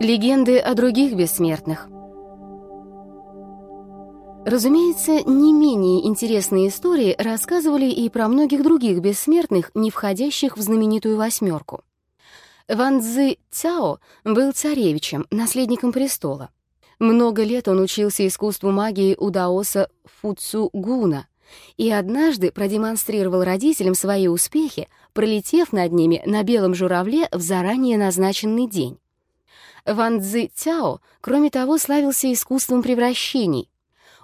Легенды о других бессмертных. Разумеется, не менее интересные истории рассказывали и про многих других бессмертных, не входящих в знаменитую восьмерку. Ван Цзы Цяо был царевичем, наследником престола. Много лет он учился искусству магии у даоса Фуцу Гуна и однажды продемонстрировал родителям свои успехи, пролетев над ними на белом журавле в заранее назначенный день. Ван Цзы Цяо, кроме того, славился искусством превращений.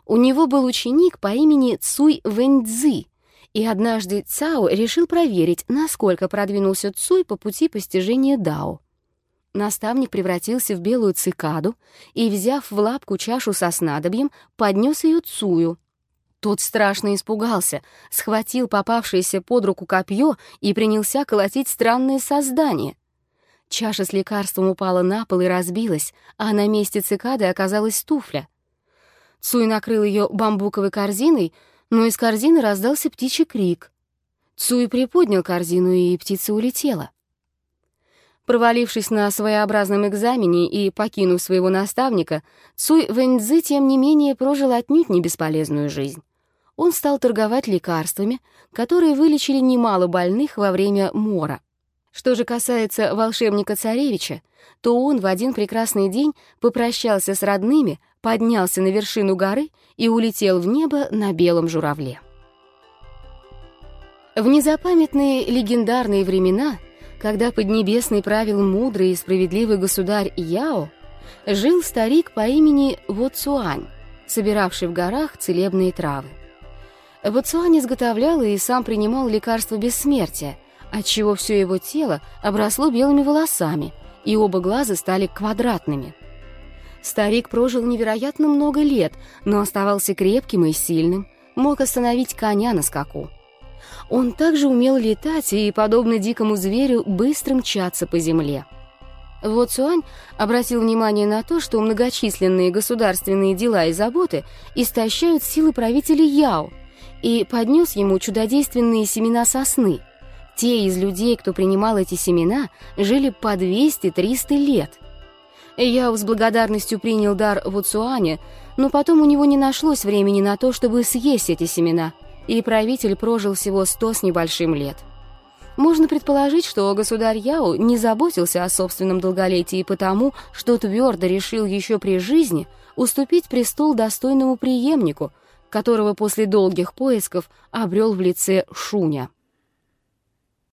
У него был ученик по имени Цуй Вэньцзы, и однажды Цао решил проверить, насколько продвинулся Цуй по пути постижения Дао. Наставник превратился в белую цикаду и, взяв в лапку чашу со снадобьем, поднес ее Цую. Тот страшно испугался, схватил попавшееся под руку копье и принялся колотить странное создание. Чаша с лекарством упала на пол и разбилась, а на месте цикады оказалась туфля. Цуй накрыл ее бамбуковой корзиной, но из корзины раздался птичий крик. Цуй приподнял корзину, и птица улетела. Провалившись на своеобразном экзамене и покинув своего наставника, Цуй Вэньцзы, тем не менее, прожил отнюдь не бесполезную жизнь. Он стал торговать лекарствами, которые вылечили немало больных во время мора. Что же касается волшебника-царевича, то он в один прекрасный день попрощался с родными, поднялся на вершину горы и улетел в небо на белом журавле. В незапамятные легендарные времена, когда Поднебесный правил мудрый и справедливый государь Яо, жил старик по имени Воцуань, собиравший в горах целебные травы. Воцуань изготовлял и сам принимал лекарства бессмертия — отчего все его тело обросло белыми волосами, и оба глаза стали квадратными. Старик прожил невероятно много лет, но оставался крепким и сильным, мог остановить коня на скаку. Он также умел летать и, подобно дикому зверю, быстро мчаться по земле. Вот Суань обратил внимание на то, что многочисленные государственные дела и заботы истощают силы правителя Яо, и поднес ему чудодейственные семена сосны — те из людей, кто принимал эти семена, жили по 200-300 лет. Я с благодарностью принял дар Вуцуаня, но потом у него не нашлось времени на то, чтобы съесть эти семена, и правитель прожил всего сто с небольшим лет. Можно предположить, что государь Яо не заботился о собственном долголетии потому, что твердо решил еще при жизни уступить престол достойному преемнику, которого после долгих поисков обрел в лице Шуня.